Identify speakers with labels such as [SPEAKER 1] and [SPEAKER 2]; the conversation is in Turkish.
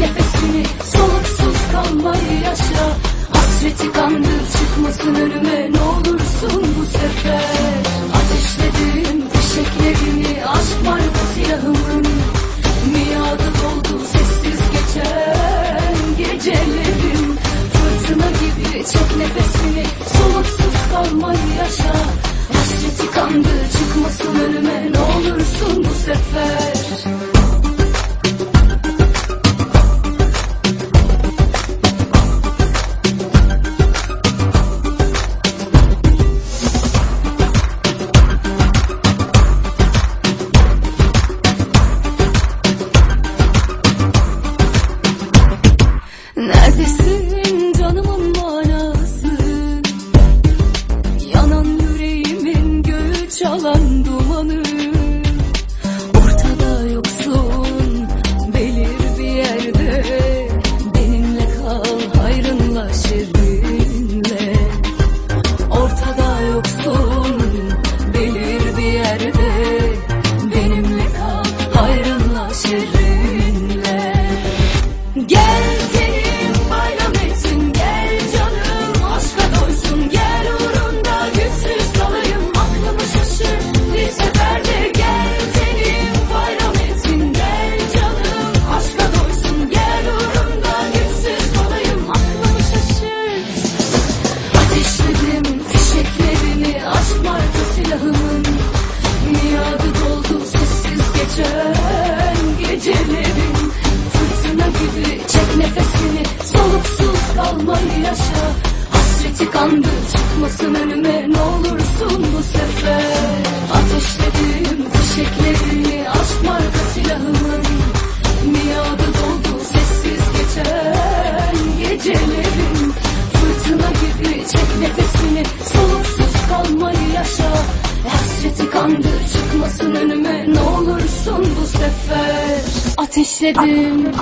[SPEAKER 1] nefesini soluksuz kalmayı yaşa. Hasreti kandır çıkmasın önüme ne olursun bu sefer. Ateşledim fişeklerini aşk marka silahımın. Miadı doldu sessiz geçen gecelerim. Fırtına gibi çek nefesini soluksuz kalmayı yaşa. Hasreti kandır çıkmasın önüme falando. Gecelerin Fırtına gibi çek nefesini Soluksuz kalmayı yaşa. Hasreti kandı çıkmasın önüme Ne olursun bu sefer. Ateşledim fişeklerini Aşk marka silahımın Miadı doldu sessiz geçen gecelerin Fırtına gibi çek nefesini Soluksuz kalmayı yaşa. Hasreti kandı çıkmasın önüme Ne olursun bu sefer Ateşledim